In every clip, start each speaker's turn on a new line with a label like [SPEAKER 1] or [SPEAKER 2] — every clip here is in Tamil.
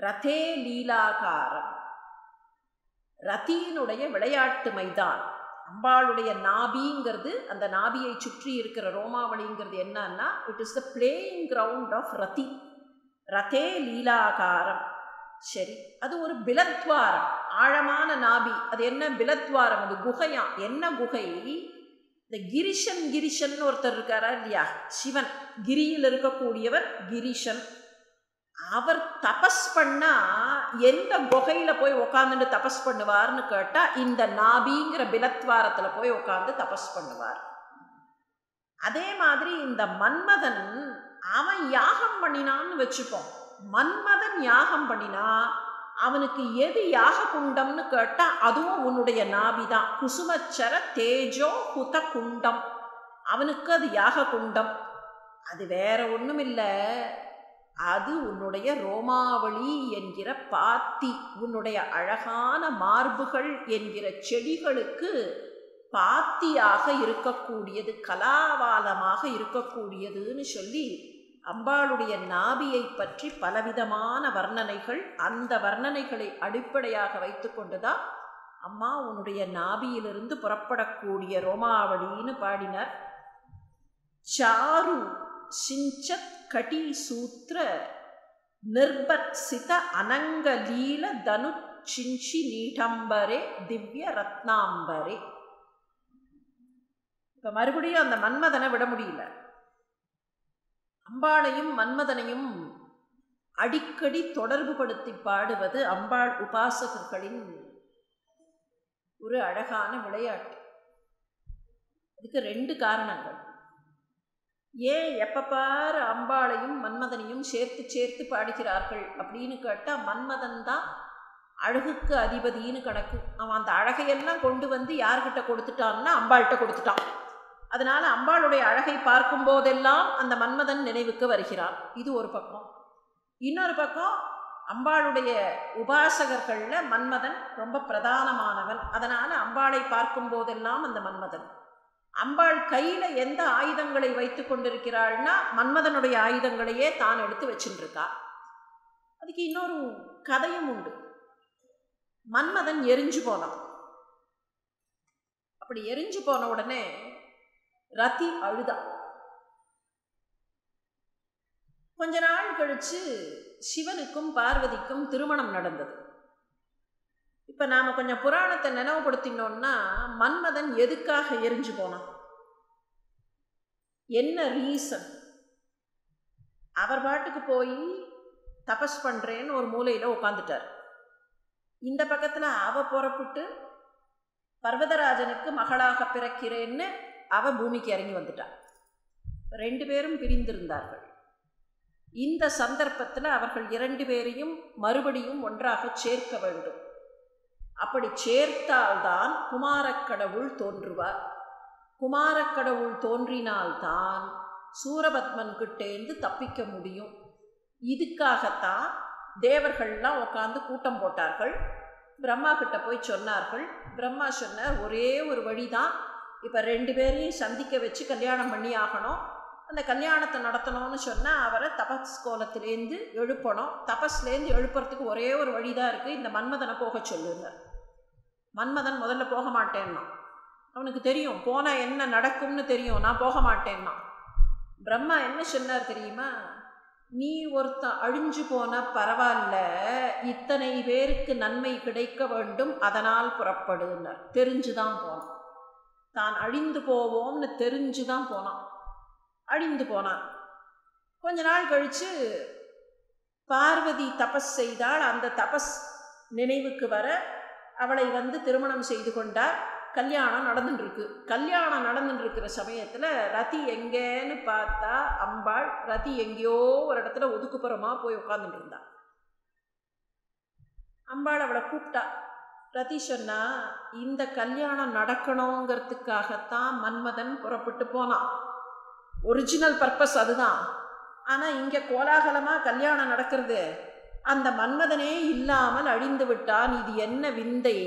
[SPEAKER 1] ரதே லீலாகாரம். ரதியினுடைய விளையாட்டு மைதான். அம்பாளுடைய நாபிங்கிறது அந்த நாபியை சுற்றி இருக்கிற ரோமாவளிங்கிறது என்னன்னா it is the playing ground of Rati. ரதே லீலாகாரம். சரி அது ஒரு பிலத்வாரம். ஆழமான நாபி. அது என்ன பிலத்வாரம்? அது குகையா? என்ன குகை? இந்த கிரிஷன் கிரிஷன் ஒருத்தர் இருக்காரா இல்லையா? சிவன். கிரியில் இருக்கக்கூடியவர் கிரிஷன். அவர் தபஸ் பண்ணா எந்த குகையில போய் உக்காந்துட்டு தபஸ் பண்ணுவார்னு கேட்டா இந்த நாபிங்கிற பிலத்வாரத்துல போய் உட்காந்து தபஸ் பண்ணுவார். அதே மாதிரி இந்த மன்மதன் அவன் யாகம் பண்ணினான்னு வச்சுப்போம். மன்மதன் யாகம் பண்ணினா அவனுக்கு எது யாக குண்டம்னு கேட்டா அதுவும் உன்னுடைய நாபிதான். குசுமச்சர தேஜோ குத குண்டம் அவனுக்கு அது யாக குண்டம் அது வேற ஒண்ணும் இல்லை அது உன்னுடைய ரோமாவளி என்கிற பாத்தி உன்னுடைய அழகான மார்புகள் என்கிற செடிகளுக்கு பாத்தியாக இருக்கக்கூடியது கலாவாலமாக இருக்கக்கூடியதுன்னு சொல்லி அம்பாளுடைய நாபியை பற்றி பலவிதமான வர்ணனைகள் அந்த வர்ணனைகளை அடிப்படையாக வைத்துக்கொண்டுதான் அம்மா உன்னுடைய நாபியிலிருந்து புறப்படக்கூடிய ரோமாவளின்னு பாடினார். சாரு சிஞ்சத் கடி சூத்திர நிர்பத்சித அனங்கலீல தனு சிஞ்சி நீடம்பரே திவ்ய ரத்னாம்பரே. இப்போ மறுபடியும் அந்த மன்மதனை விட முடியல. அம்பாளையும் மன்மதனையும் அடிக்கடி தொடர்பு படுத்தி பாடுவது அம்பாள் உபாசகர்களின் ஒரு அழகான விளையாட்டு. இதுக்கு ரெண்டு காரணங்கள். ஏன் எப்போ அம்பாளையும் மன்மதனையும் சேர்த்து சேர்த்து பாடுகிறார்கள்? அப்படின்னு கேட்டால் மன்மதன் தான் அழகுக்கு அதிபதின்னு கணக்கு. அவன் அந்த அழகையெல்லாம் கொண்டு வந்து யார்கிட்ட கொடுத்துட்டான்னா அம்பாள்கிட்ட கொடுத்துட்டான். அதனால் அம்பாளுடைய அழகை பார்க்கும் போதெல்லாம் அந்த மன்மதன் நினைவுக்கு வருகிறான். இது ஒரு பக்கம். இன்னொரு பக்கம் அம்பாளுடைய உபாசகர்களில் மன்மதன் ரொம்ப பிரதானமானவன். அதனால் அம்பாளை பார்க்கும் போதெல்லாம் அந்த மன்மதன். அம்பாள் கையில் எந்த ஆயுதங்களை வைத்து கொண்டிருக்கிறாள்னா மன்மதனுடைய ஆயுதங்களையே தான் எடுத்து வச்சுட்டுருக்கா அதுக்கு இன்னொரு கதையும் உண்டு. மன்மதன் எரிஞ்சு போனான். அப்படி எரிஞ்சு போன உடனே ரத்தி அழுதா. கொஞ்ச நாள் கழித்து சிவனுக்கும் பார்வதிக்கும் திருமணம் நடந்தது. இப்போ நாம் கொஞ்சம் புராணத்தை நினைவுபடுத்தினோம்னா மன்மதன் எதுக்காக எரிஞ்சு போனான்? என்ன ரீசன் அவர் பாட்டுக்கு போய் தபஸ் பண்ணுறேன்னு ஒரு மூலையில் உட்காந்துட்டார் இந்த பக்கத்தில் அவ புறப்பட்டு பர்வதராஜனுக்கு மகளாக பிறக்கிறேன்னு அவ பூமிக்கு இறங்கி வந்துட்டான் ரெண்டு பேரும் பிரிந்திருந்தார்கள். இந்த சந்தர்ப்பத்தில் அவர்கள் இரண்டு பேரையும் மறுபடியும் ஒன்றாக சேர்க்க வேண்டும். அப்படி சேர்த்தால்தான் குமாரக்கடவுள் தோன்றுவார். குமாரக்கடவுள் தோன்றினால்தான் சூரபத்மன் கிட்டேந்து தப்பிக்க முடியும். இதுக்காகத்தான் தேவர்கள்லாம் உட்காந்து கூட்டம் போட்டார்கள். பிரம்மா கிட்ட போய் சொன்னார்கள். பிரம்மா சொன்ன ஒரே ஒரு வழிதான். இப்போ ரெண்டு பேரையும் சந்திக்க வச்சு கல்யாணம் பண்ணி ஆகணும் அந்த கல்யாணத்தை நடத்தணும்னு சொன்னால் அவரை தபஸ் கோலத்திலேருந்து எழுப்பணும். தபஸ்லேருந்து எழுப்புறதுக்கு ஒரே ஒரு வழி தான் இருக்குது இந்த மன்மதனை போக சொல்லுங்க. மன்மதன் முதல்ல போக மாட்டேன்னா. அவனுக்கு தெரியும் போனால் என்ன நடக்கும்னு தெரியும். நான் போக மாட்டேன்னா. பிரம்மா என்ன சொன்னார் தெரியுமா? நீ ஒருத்த அழிஞ்சு போன பரவாயில்ல இத்தனை பேருக்கு நன்மை கிடைக்க வேண்டும். அதனால் புறப்படுனார் தெரிஞ்சு தான் போனான். தான் அழிந்து போவோம்னு தெரிஞ்சு தான் போனான். அழிந்து போனான். கொஞ்ச நாள் கழித்து பார்வதி தபஸ் செய்தால் அந்த தபஸ் நினைவுக்கு வர அவளை வந்து திருமணம் செய்து கொண்டார். கல்யாணம் நடந்துட்டுருக்கு கல்யாணம் நடந்துட்டுருக்கிற சமயத்தில் ரதி எங்கேன்னு பார்த்தா அம்பாள் ரதி எங்கேயோ ஒரு இடத்துல ஒதுக்குப்புறமாக போய் உட்காந்துட்டு இருந்தா அம்பாள் அவளை கூப்பிட்டா. ரதி சொன்னா இந்த கல்யாணம் நடக்கணுங்கிறதுக்காகத்தான் மன்மதன் புறப்பட்டு போனான். ஒரிஜினல் பர்பஸ் அதுதான். ஆனால் இங்கே கோலாகலமாக கல்யாணம் நடக்கிறது. அந்த மன்மதனே இல்லாமல் அழிந்து விட்டான். இது என்ன விந்தை?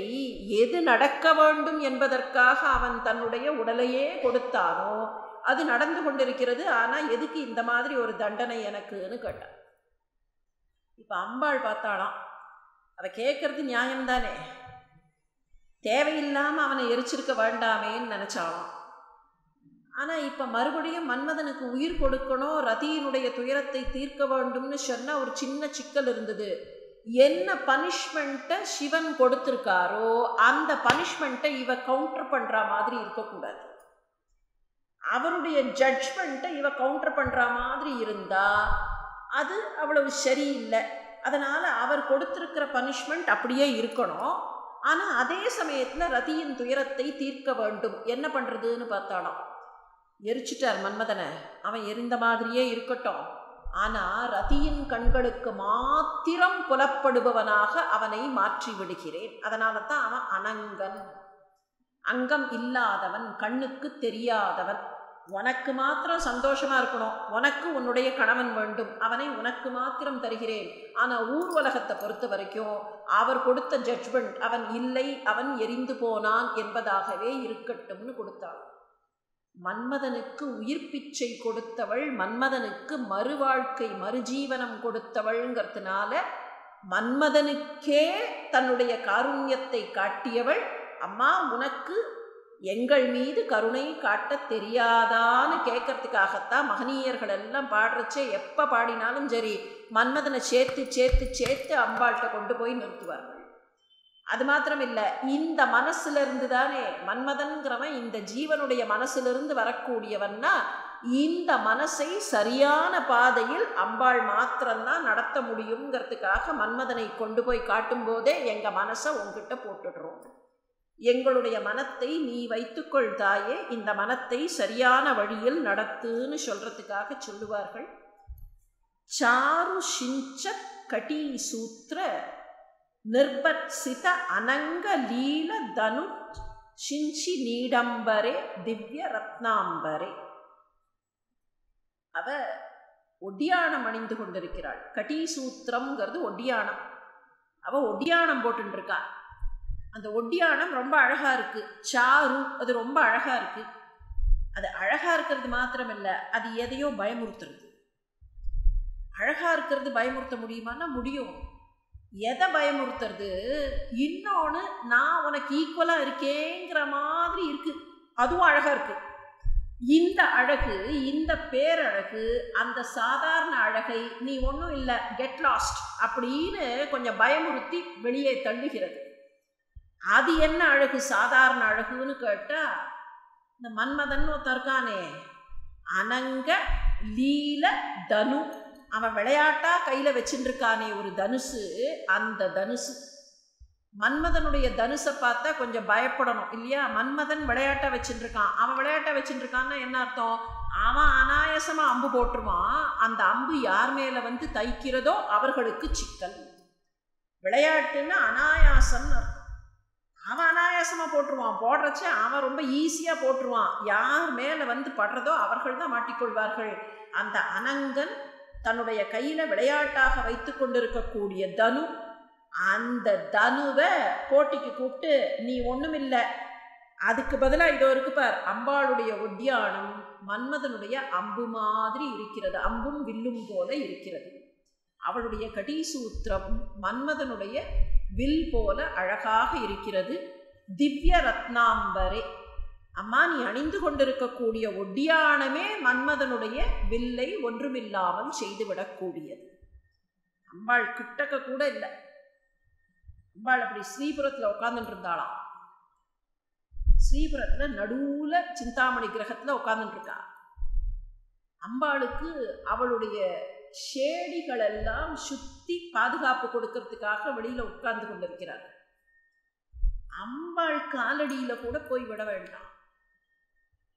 [SPEAKER 1] எது நடக்க வேண்டும் என்பதற்காக அவன் தன்னுடைய உடலையே கொடுத்தானோ அது நடந்து கொண்டிருக்கிறது. ஆனால் எதுக்கு இந்த மாதிரி ஒரு தண்டனை எனக்குன்னு கேட்டான். இப்போ அம்பாள் பார்த்தாளாம். அதை கேட்கறது நியாயம்தானே? தேவையில்லாமல் அவனை எரிச்சிருக்க வேண்டாமேன்னு நினச்சாலாம் ஆனால் இப்போ மறுபடியும் மன்மதனுக்கு உயிர் கொடுக்கணும் ரதியினுடைய துயரத்தை தீர்க்க வேண்டும்னு சொன்ன ஒரு சின்ன சிக்கல் இருந்தது. என்ன பனிஷ்மெண்ட்டை சிவன் கொடுத்துருக்காரோ அந்த பனிஷ்மெண்ட்டை இவ கவுண்டர் பண்ணுற மாதிரி இருக்கக்கூடாது. அவருடைய ஜட்ஜ்மெண்ட்டை இவ கவுண்டர் பண்ணுற மாதிரி இருந்தால் அது அவ்வளவு சரியில்லை. அதனால் அவர் கொடுத்துருக்கிற பனிஷ்மெண்ட் அப்படியே இருக்கணும். ஆனால் அதே சமயத்தில் ரதியின் துயரத்தை தீர்க்க வேண்டும். என்ன பண்ணுறதுன்னு பார்த்தாலும். எரிச்சிட்டார் மன்மதனை. அவன் எரிந்த மாதிரியே இருக்கட்டும். ஆனால் ரதியின் கண்களுக்கு மாத்திரம் புலப்படுபவனாக அவனை மாற்றி விடுகிறேன் அதனால தான் அவன் அனங்கன். அங்கம் இல்லாதவன் கண்ணுக்கு தெரியாதவன். உனக்கு மாத்திரம் சந்தோஷமாக இருக்கணும். உனக்கு உன்னுடைய கணவன் வேண்டும். அவனை உனக்கு மாத்திரம் தருகிறேன். ஆனால் ஊர் உலகத்தை பொறுத்த வரைக்கும் அவர் கொடுத்த ஜட்ஜ்மெண்ட் அவன் இல்லை அவன் எரிந்து போனான் என்பதாகவே இருக்கட்டும்னு கொடுத்தான் மன்மதனுக்கு உயிர் பிச்சை கொடுத்தவள் மன்மதனுக்கு மறுவாழ்க்கை மறுஜீவனம் கொடுத்தவள்ங்கிறதுனால மன்மதனுக்கே தன்னுடைய காருண்யத்தை காட்டியவள். அம்மா உனக்கு எங்கள் மீது கருணை காட்ட தெரியாதான்னு கேட்கறதுக்காகத்தான் மகனீயர்கள் எல்லாம் பாடுறச்சே எப்போ பாடினாலும் சரி மன்மதனை சேர்த்து சேர்த்து சேர்த்து அம்பாள்கிட்ட கொண்டு போய் நிறுத்துவார்கள். அது மாத்திரம் இல்லை இந்த மனசுல இருந்து தானே மன்மதன்கிறவன் இந்த ஜீவனுடைய மனசிலிருந்து வரக்கூடியவன்னா இந்த மனசை சரியான பாதையில் அம்பாள் மாத்திரம்தான் நடத்த முடியுங்கிறதுக்காக மன்மதனை கொண்டு போய் காட்டும் போதே எங்கள் மனசை உங்ககிட்ட போட்டுடுறோம். எங்களுடைய மனத்தை நீ வைத்துக்கொள் தாயே இந்த மனத்தை சரியான வழியில் நடத்துன்னு சொல்கிறதுக்காக சொல்லுவார்கள். சாரு சிஞ்ச கட்டி சூத்திர நிர்பத்சித அனங்க லீல தனு சிஞ்சி நீடம்பரே திவ்ய ரத்னாம்பரே. அவ ஒடியானம் அணிந்து கொண்டிருக்கிறாள். கட்டீசூத்திரம்ங்கிறது ஒடியானம் அவ ஒடியானம் போட்டுருக்கா அந்த ஒட்டியானம் ரொம்ப அழகா இருக்கு. சாரு அது ரொம்ப அழகா இருக்கு. அது அழகா இருக்கிறது மாத்திரமில்லை அது எதையோ பயமுறுத்துறது. அழகா இருக்கிறது பயமுறுத்த முடியுமான்னா முடியும். எதை பயமுறுத்துறது? இன்னொன்று நான் உனக்கு ஈக்குவலாக இருக்கேங்கிற மாதிரி இருக்குது அதுவும் அழகாக இருக்குது இந்த அழகு இந்த பேரழகு அந்த சாதாரண அழகை நீ ஒன்றும் இல்லை கெட் லாஸ்ட் அப்படின்னு கொஞ்சம் பயமுறுத்தி வெளியே தள்ளுகிறது. அது என்ன அழகு? சாதாரண அழகுன்னு கேட்டால் இந்த மன்மதன் ஒருத்தருக்கானே அனங்க லீல தனு அவன் விளையாட்டாக கையில் வச்சுருக்கானே ஒரு தனுசு அந்த தனுசு. மன்மதனுடைய தனுசை பார்த்தா கொஞ்சம் பயப்படணும் இல்லையா? மன்மதன் விளையாட்டாக வச்சுருக்கான் அவன் விளையாட்டை வச்சுட்டுருக்கான்னா என்ன அர்த்தம்? அவன் அனாயசமாக அம்பு போட்டுருவான். அந்த அம்பு யார் மேலே வந்து தைக்கிறதோ அவர்களுக்கு சிக்கல். விளையாட்டுன்னு அனாயாசம்னு அர்த்தம். அவன் அனாயாசமாக போட்டுருவான். போடுறச்ச அவன் ரொம்ப ஈஸியாக போட்டுருவான். யார் மேலே வந்து படுறதோ அவர்கள் தான் மாட்டிக்கொள்வார்கள். அந்த அனங்கன் தன்னுடைய கையில் விளையாட்டாக வைத்து கொண்டிருக்கக்கூடிய தனு அந்த தனுவை போட்டிக்கு கூப்பிட்டு நீ ஒன்றுமில்லை அதுக்கு பதிலாக இதோ இருக்கு பார். அம்பாளுடைய ஒட்டியானம் மன்மதனுடைய அம்பு மாதிரி இருக்கிறது. அம்பும் வில்லும் போல இருக்கிறது. அவளுடைய கடீசூத்திரம் மன்மதனுடைய வில் போல அழகாக இருக்கிறது. திவ்ய ரத்னாம்பரே. அம்மா நீ அணிந்து கொண்டிருக்கக்கூடிய ஒட்டியானமே மன்மதனுடைய வில்லை ஒன்றுமில்லாமல் செய்துவிடக்கூடியது. அம்பாள் கிட்டக்க கூட இல்லை. அம்பாள் அப்படி ஸ்ரீபுரத்தில் உட்காந்துட்டு இருந்தாளாம் ஸ்ரீபுரத்தில் நடுவில் சிந்தாமணி கிரகத்தில் உட்காந்துட்டுருக்கா அம்பாளுக்கு அவளுடைய ஷேடிகள் எல்லாம் சுத்தி பாதுகாப்பு கொடுக்கறதுக்காக வெளியில் உட்கார்ந்து கொண்டிருக்கிறார் அம்பாள் காலடியில் கூட போய் விட வேண்டாம்.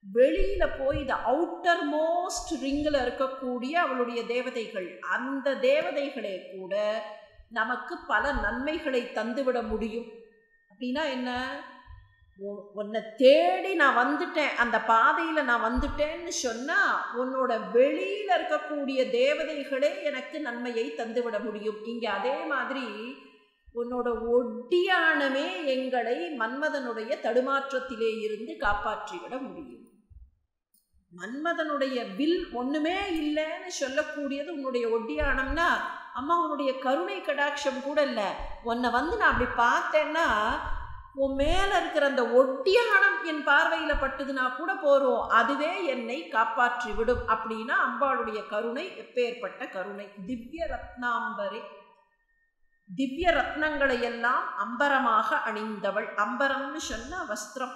[SPEAKER 1] வெளியில் போய் இந்த அவுட்டர் மோஸ்ட் ரிங்கில் இருக்கக்கூடிய அவளுடைய தேவதைகள் அந்த தேவதைகளே கூட நமக்கு பல நன்மைகளை தந்துவிட முடியும். அப்படின்னா என்ன? உன்னை தேடி நான் வந்துட்டேன் அந்த பாதையில் நான் வந்துட்டேன்னு சொன்னால் உன்னோட வெளியில் இருக்கக்கூடிய தேவதைகளே எனக்கு நன்மையை தந்துவிட முடியும். இங்கே அதே மாதிரி உன்னோட ஒட்டியானமே எங்களை மன்மதனுடைய தடுமாற்றத்திலே இருந்து காப்பாற்றிவிட முடியும். மன்மதனுடைய வில் ஒன்றுமே இல்லைன்னு சொல்லக்கூடியது உன்னுடைய ஒட்டியானம்னா அம்மா உன்னுடைய கருணை கடாட்சம் கூட இல்லை. உன்னை வந்து நான் அப்படி பார்த்தேன்னா உன் மேலே இருக்கிற அந்த ஒட்டியானம் என் பார்வையில் பட்டுதுன்னா கூட போகிறோம் அதுவே என்னை காப்பாற்றி விடும் அப்படின்னா அம்பாளுடைய கருணை எப்பேற்பட்ட கருணை. திவ்ய ரத்னாம்பரே. திவ்ய ரத்னங்களை எல்லாம் அம்பரமாக அணிந்தவள். அம்பரம்னு சொன்ன வஸ்திரம்.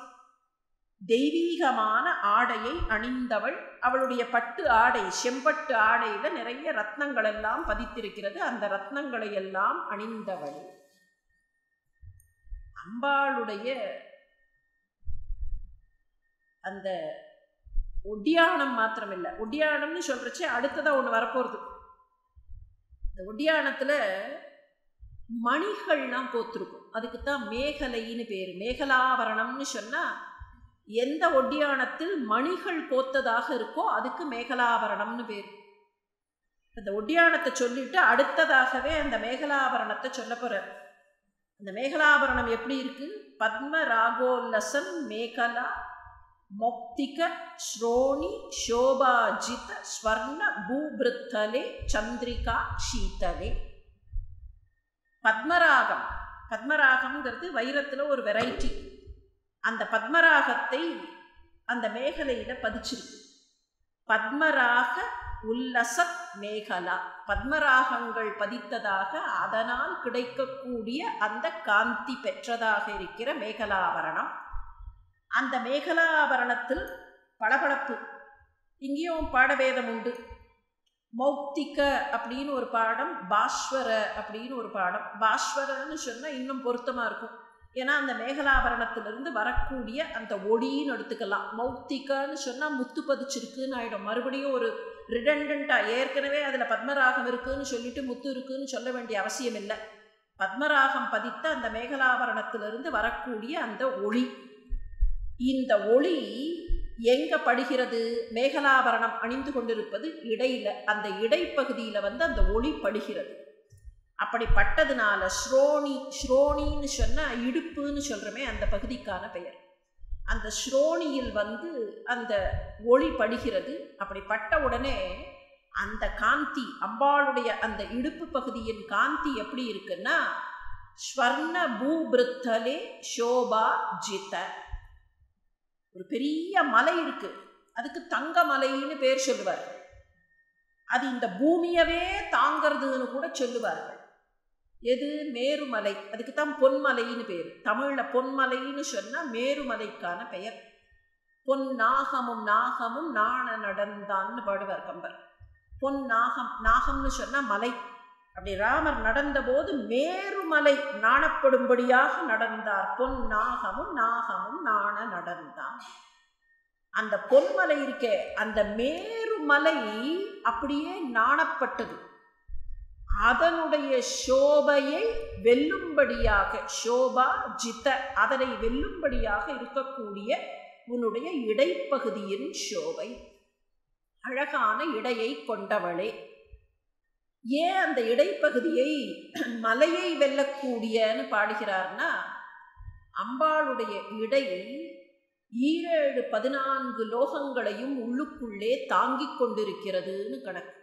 [SPEAKER 1] தெய்வீகமான ஆடையை அணிந்தவள். அவளுடைய பட்டு ஆடை செம்பட்டு ஆடையில் நிறைய ரத்னங்கள் எல்லாம் பதித்திருக்கிறது. அந்த ரத்னங்களை எல்லாம் அணிந்தவள். அம்பாளுடைய அந்த ஒடியானம் மாத்திரமில்லை. ஒடியானம்னு சொல்றச்சே அடுத்ததான் ஒன்று வரப்போகிறது இந்த ஒடியானத்தில் மணிகள்லாம் கோத்துருக்கும். அதுக்கு தான் மேகலைன்னு பேர். மேகலாவரணம்னு சொன்னால் எந்த ஒட்டியானத்தில் மணிகள் கோத்ததாக இருக்கோ அதுக்கு மேகலாபரணம்னு பேர். அந்த ஒட்டியானத்தை சொல்லிட்டு அடுத்ததாகவே அந்த மேகலாபரணத்தை சொல்ல போகிறார் அந்த மேகலாபரணம் எப்படி இருக்கு? பத்ம ராகோல்லசம் மேகலா மொக்திக ஸ்ரோணி சோபாஜித ஸ்வர்ண பூபிருத்தலே சந்திரிகா சீதலே பத்மராகம். பத்மராகம்ங்கிறது வைரத்தில் ஒரு வெரைட்டி அந்த பத்மராகத்தை அந்த மேகலையில் பதிச்சிருக்கு. பத்மராக உல்லசத் மேகலா. பத்மராகங்கள் பதித்ததாக அதனால் கிடைக்கக்கூடிய அந்த காந்தி பெற்றதாக இருக்கிற மேகலாபரணம். அந்த மேகலாபரணத்தில் பளபளப்பு. இங்கேயும் பாடவேதம் உண்டு. மௌக்திக அப்படின்னு ஒரு பாடம் பாஸ்வர அப்படின்னு ஒரு பாடம். பாஸ்வரன்னு சொன்னால் இன்னும் பொருத்தமாக இருக்கும். ஏன்னா அந்த மேகலாபரணத்திலிருந்து வரக்கூடிய அந்த ஒளின்னு எடுத்துக்கலாம். மௌத்திகன்னு சொன்னால் முத்து பதிச்சிருக்குன்னு ஆகிடும் மறுபடியும் ஒரு ரிடண்டண்ட்டாக ஏற்கனவே அதில் பத்மராகம் இருக்குதுன்னு சொல்லிட்டு முத்து இருக்குன்னு சொல்ல வேண்டிய அவசியம் இல்லை. பத்மராகம் பதித்த அந்த மேகலாபரணத்திலிருந்து வரக்கூடிய அந்த ஒளி. இந்த ஒளி எங்கே படுகிறது? மேகலாபரணம் அணிந்து கொண்டிருப்பது இடையில். அந்த இடைப்பகுதியில் வந்து அந்த ஒளி படுகிறது. அப்படிப்பட்டதுனால ஸ்ரோணி ஸ்ரோணின்னு சொன்னால் இடுப்புன்னு சொல்கிறோமே அந்த பகுதிக்கான பெயர். அந்த ஸ்ரோணியில் வந்து அந்த ஒளி படுகிறது. அப்படி பட்ட உடனே அந்த காந்தி அம்பாளுடைய அந்த இடுப்பு பகுதியின் காந்தி எப்படி இருக்குன்னா ஸ்வர்ண பூபிருத்தலே ஷோபா ஜித. ஒரு பெரிய மலை இருக்குது அதுக்கு தங்க மலைன்னு பேர் சொல்லுவார் அது இந்த பூமியவே தாங்கிறதுன்னு கூட சொல்லுவார்கள். எது? மேருமலை. அதுக்கு தான் பொன்மலைன்னு பேர். தமிழில் பொன்மலைன்னு சொன்னால் மேருமலைக்கான பெயர். பொன் நாகமும் நாகமும் நாண நடந்தான்னு பாடுவார் கம்பர். பொன் நாகம் நாகம்னு சொன்னால் மலை. அப்படி ராமர் நடந்தபோது மேருமலை நாணப்படும்படியாக நடந்தார். பொன் நாகமும் நாகமும் நாண நடந்தான். அந்த பொன்மலை இருக்கே அந்த மேருமலை அப்படியே நாணப்பட்டது. அதனுடைய சோபையை வெல்லும்படியாக சோபா ஜித அதனை வெல்லும்படியாக இருக்கக்கூடிய உன்னுடைய இடைப்பகுதியின் சோபை அழகான இடையை கொண்டவளே. ஏன் அந்த இடைப்பகுதியை மலையை வெல்லக்கூடியன்னு பாடுகிறார்னா அம்பாளுடைய இடை ஈரேழு பதினான்கு லோகங்களையும் உள்ளுக்குள்ளே தாங்கிக் கொண்டிருக்கிறதுன்னு கணக்கு.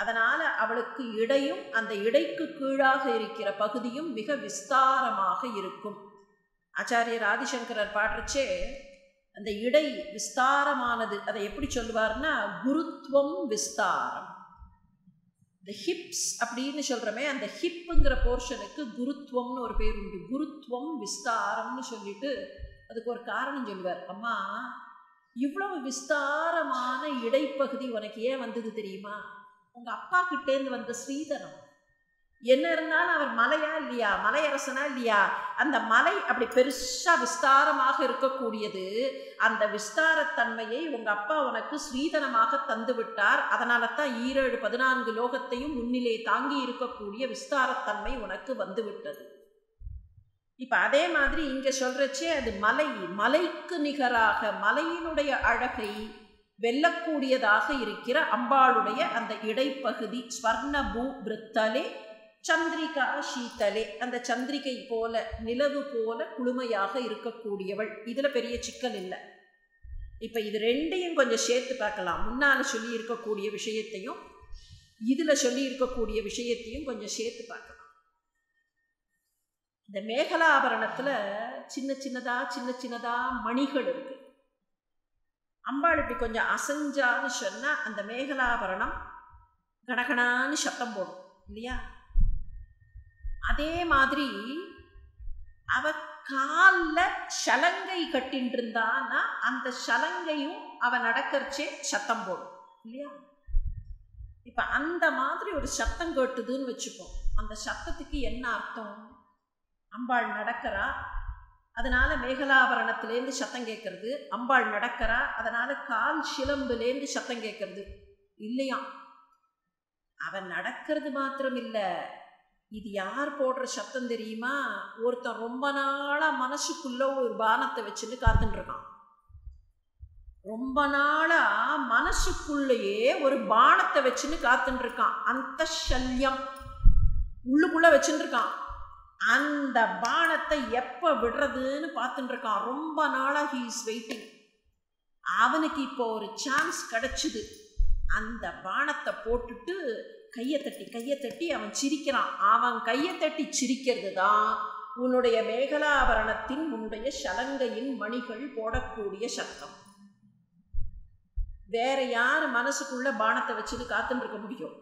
[SPEAKER 1] அதனால் அவளுக்கு இடையும் அந்த இடைக்கு கீழாக இருக்கிற பகுதியும் மிக விஸ்தாரமாக இருக்கும். ஆச்சாரியர் ஆதிசங்கரர் பாடுறச்சே அந்த இடை விஸ்தாரமானது அதை எப்படி சொல்லுவார்னா குருத்துவம் விஸ்தாரம். இந்த ஹிப்ஸ் அப்படின்னு சொல்கிறோமே அந்த ஹிப்புங்கிற போர்ஷனுக்கு குருத்துவம்னு ஒரு பேர் உண்டு. குருத்துவம் விஸ்தாரம்னு சொல்லிட்டு அதுக்கு ஒரு காரணம் சொல்லுவார். அம்மா இவ்வளவு விஸ்தாரமான இடைப்பகுதி உனக்கு ஏன் வந்தது தெரியுமா? உங்கள் அப்பா கிட்டேருந்து வந்த ஸ்ரீதனம் என்ன இருந்தாலும் அவர் மலையா இல்லையா மலையரசனா இல்லையா அந்த மலை அப்படி பெருசாக விஸ்தாரமாக இருக்கக்கூடியது அந்த விஸ்தாரத்தன்மையை உங்கள் அப்பா உனக்கு ஸ்ரீதனமாக தந்து விட்டார். அதனால தான் ஈரேழு பதினான்கு லோகத்தையும் முன்னிலே தாங்கி இருக்கக்கூடிய விஸ்தாரத்தன்மை உனக்கு வந்து விட்டது. இப்போ அதே மாதிரி இங்கே சொல்கிறச்சே அது மலை மலைக்கு நிகராக மலையினுடைய அழகை வெல்லக்கூடியதாக இருக்கிற அம்பாளுடைய அந்த இடைப்பகுதி ஸ்வர்ணபூ விருத்தலே சந்திரிகா சீத்தலே அந்த சந்திரிகை போல நிலவு போல குளுமையாக இருக்கக்கூடியவள். இதில் பெரிய சிக்கல் இல்லை. இப்போ இது ரெண்டையும் கொஞ்சம் சேர்த்து பார்க்கலாம். முன்னால் சொல்லி இருக்கக்கூடிய விஷயத்தையும் இதில் சொல்லி இருக்கக்கூடிய விஷயத்தையும் கொஞ்சம் சேர்த்து பார்க்கலாம். இந்த மேகலாபரணத்தில் சின்ன சின்னதாக சின்ன சின்னதாக மணிகள் இருக்குது அம்பாள் இப்படி கொஞ்சம் அசைஞ்சான்னு சொன்னால் அந்த மேகலாபரணம் கணகணான்னு சத்தம் போடும் இல்லையா? அதே மாதிரி அவ காலில் சலங்கை கட்டின்னு இருந்தான்னா அந்த சலங்கையும் அவ நடக்கிறச்சே சத்தம் போடும் இல்லையா? இப்போ அந்த மாதிரி ஒரு சத்தம் கேட்டுதுன்னு வச்சுப்போம் அந்த சத்தத்துக்கு என்ன அர்த்தம்? அம்பாள் நடக்கிறா அதனால் மேகலாபரணத்துலேருந்து சத்தம் கேட்கறது அம்பாள் நடக்கிறா அதனால் கால் சிலம்புலேருந்து சத்தம் கேட்கறது. இல்லையா அவன் நடக்கிறது மாத்திரம் இல்லை இது யார் போடுற சத்தம் தெரியுமா? ஒருத்தன் ரொம்ப நாளாக மனசுக்குள்ள ஒரு பானத்தை வச்சுட்டு காத்துட்டுருக்கான் ரொம்ப நாளாக மனசுக்குள்ளேயே ஒரு பானத்தை வச்சுன்னு காத்துட்டுருக்கான் அந்த சல்யம். உள்ளுக்குள்ளே வச்சுட்டுருக்கான் அந்த பானத்தை எப்போ விடுறதுன்னு பார்த்துட்டு இருக்கான். ரொம்ப நாளாக ஹீ இஸ் வெயிட்டிங் அவனுக்கு இப்போ ஒரு சான்ஸ் கிடச்சிது. அந்த பானத்தை போட்டுட்டு கையை தட்டி கையை தட்டி அவன் சிரிக்கிறான். அவன் கையை தட்டி சிரிக்கிறது தான் உன்னுடைய மேகலாபரணத்தின் உன்னுடைய சலங்கையின் மணிகள் போடக்கூடிய சத்தம். வேற யார் மனசுக்குள்ள பானத்தை வச்சுட்டு காத்துட்டு இருக்க முடியும்?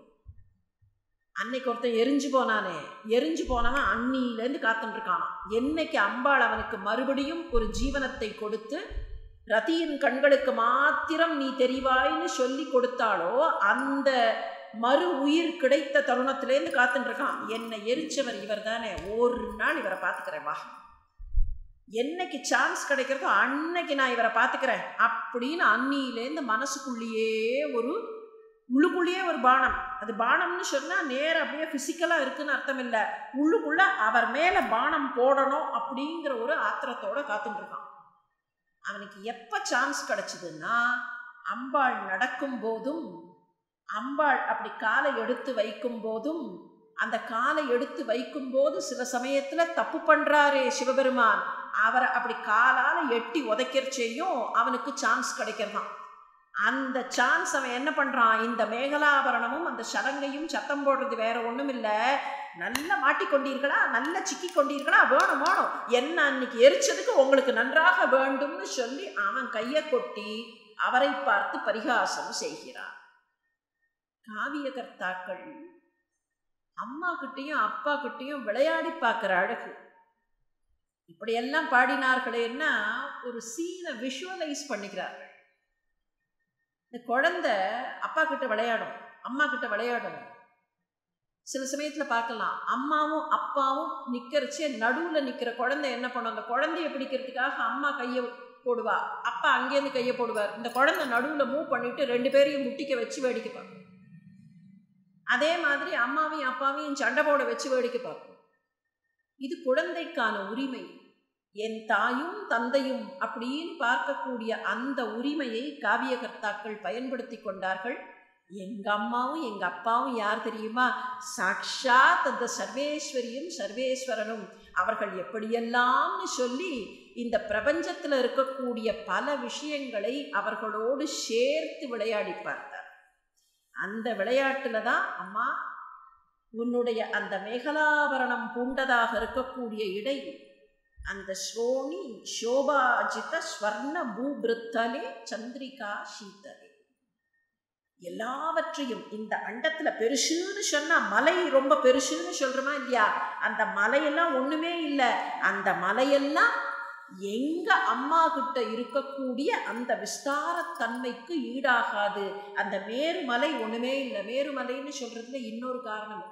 [SPEAKER 1] அன்னைக்கு ஒருத்தன் எரிஞ்சு போனானே. எரிஞ்சு போனவன் அன்னியிலேருந்து காத்துட்டுருக்கானான் என்னைக்கு அம்பாள் அவனுக்கு மறுபடியும் ஒரு ஜீவனத்தை கொடுத்து ரதியின் கண்களுக்கு மாத்திரம் நீ தெரிவாய்னு சொல்லி கொடுத்தாலோ அந்த மறு உயிர் கிடைத்த தருணத்திலேருந்து காத்துட்டுருக்கான் என்னை எரிச்சவர் இவர் தானே ஒரு நாள் இவரை பார்த்துக்கிறேன் வா. என்னைக்கு சான்ஸ் கிடைக்கிறதோ அன்னைக்கு நான் இவரை பார்த்துக்கிறேன் அப்படின்னு அன்னியிலேருந்து மனசுக்குள்ளேயே ஒரு உள்ளுக்குள்ளேயே ஒரு பானம். அது பானம்னு சொன்னால் நேராக அப்படியே ஃபிசிக்கலாக இருக்குன்னு அர்த்தம் இல்லை உள்ளுக்குள்ளே அவர் மேலே பானம் போடணும் அப்படிங்கிற ஒரு ஆத்திரத்தோட காத்துட்டுருக்கான் அவனுக்கு எப்போ சான்ஸ் கிடச்சிதுன்னா அம்பாள் நடக்கும் போதும் அம்பாள் அப்படி காலை எடுத்து வைக்கும் போதும் அந்த காலை எடுத்து வைக்கும் போது சில சமயத்தில் தப்பு பண்ணுறாரே சிவபெருமான். அவரை அப்படி காலால் எட்டி உதைக்கிறச்சேயும் அவனுக்கு சான்ஸ் கிடைக்கிறதான். அந்த சான்ஸ் அவன் என்ன பண்ணுறான் இந்த மேகலாபரணமும் அந்த சடங்கையும் சத்தம் போடுறது வேற ஒன்றும் இல்லை. நல்லா மாட்டிக்கொண்டீர்களா நல்லா சிக்கி கொண்டீர்களா? வேணும் வேணும். என்ன அன்னைக்கு எரிச்சதுக்கு உங்களுக்கு நன்றாக வேண்டும்னு சொல்லி அவன் கையை கொட்டி அவரை பார்த்து பரிகாசம் செய்கிறான். காவிய கர்த்தாக்கள் அம்மா கிட்டேயும் அப்பா கிட்டேயும் விளையாடி பார்க்குற அழகு. இப்படியெல்லாம் பாடினார்களேன்னா ஒரு சீனை விஷுவலைஸ் பண்ணிக்கிறார்கள். இந்த குழந்தை அப்பா கிட்ட விளையாடும் அம்மா கிட்ட விளையாடும் சில சமயத்தில் பார்க்கலாம் அம்மாவும் அப்பாவும் நிற்கிறச்சே நடுவில் நிற்கிற குழந்தை என்ன பண்ணும்? அந்த குழந்தைய பிடிக்கிறதுக்காக அம்மா கையை போடுவா. அப்பா அங்கேருந்து கையை போடுவார். இந்த குழந்தை நடுவில் மூவ் பண்ணிவிட்டு ரெண்டு பேரையும் முட்டிக்க வச்சு வேடிக்கை பார்க்கும். அதே மாதிரி அம்மாவையும் அப்பாவையும் சண்டை போட வச்சு வேடிக்கை பார்க்கும். இது குழந்தைக்கான உரிமை. என் தாயும் தந்தையும் அப்படின்னு பார்க்கக்கூடிய அந்த உரிமையை காவியகர்த்தாக்கள் பயன்படுத்தி கொண்டார்கள். எங்கள் அம்மாவும் எங்கள் அப்பாவும் யார் தெரியுமா? சாக்ஷாத் அந்த சர்வேஸ்வரியும் சர்வேஸ்வரனும். அவர்கள் எப்படியெல்லாம்னு சொல்லி இந்த பிரபஞ்சத்தில் இருக்கக்கூடிய பல விஷயங்களை அவர்களோடு சேர்த்து விளையாடி பார்த்தார் அந்த விளையாட்டில் தான் அம்மா உன்னுடைய அந்த மேகலாபரணம் பூண்டதாக இருக்கக்கூடிய இடை அந்த ஸ்ரோணி சோபாஜித ஸ்வர்ண பூபிருத்தலே சந்திரிகா சீதலே எல்லாவற்றையும் இந்த அண்டத்தில் பெருசுன்னு சொன்னால் மலை ரொம்ப பெருசுன்னு சொல்கிறோமா இல்லையா? அந்த மலையெல்லாம் ஒன்றுமே இல்லை. அந்த மலையெல்லாம் எங்க அம்மா கிட்ட இருக்கக்கூடிய அந்த விஸ்தாரத்தன்மைக்கு ஈடாகாது. அந்த மேருமலை ஒன்றுமே இல்லை. மேருமலைன்னு சொல்கிறதுல இன்னொரு காரணம்